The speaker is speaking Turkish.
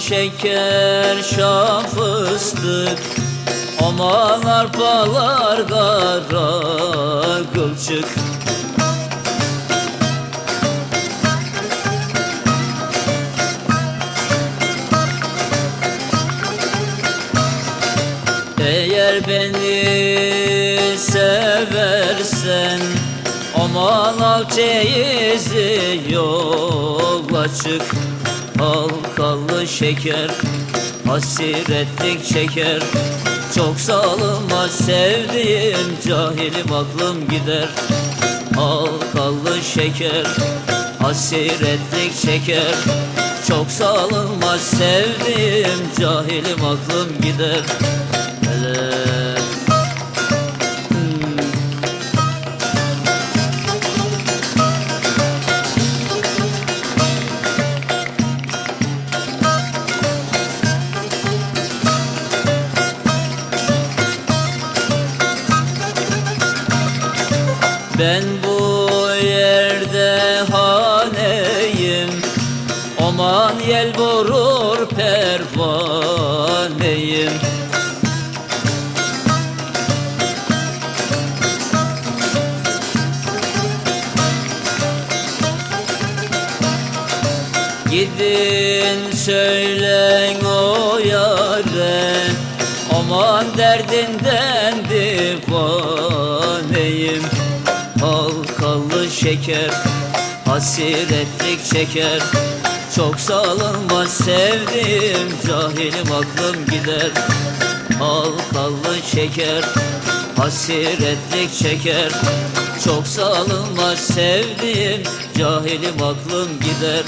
şeker şan fıstık. Aman arpalar kara kılçık Eğer beni seversen Aman al çeyizi yola çık Halkalı şeker Hasiretlik çeker. Çok salıma sevdiğim Cahilim aklım gider. Halkalı şeker Hasiretlik çeker. Çok salıma sevdiğim Cahilim aklım gider Ben bu yerde haneyim? Aman yel vurur pervaneyim. Gidin söylen o yare Aman derdinden divaneyim şeker Hasiretlik çeker. Çok salınmaz sevdiğim Cahilim aklım gider. Halkalı şeker Hasiretlik çeker. Çok salınmaz sevdiğim Cahilim aklım gider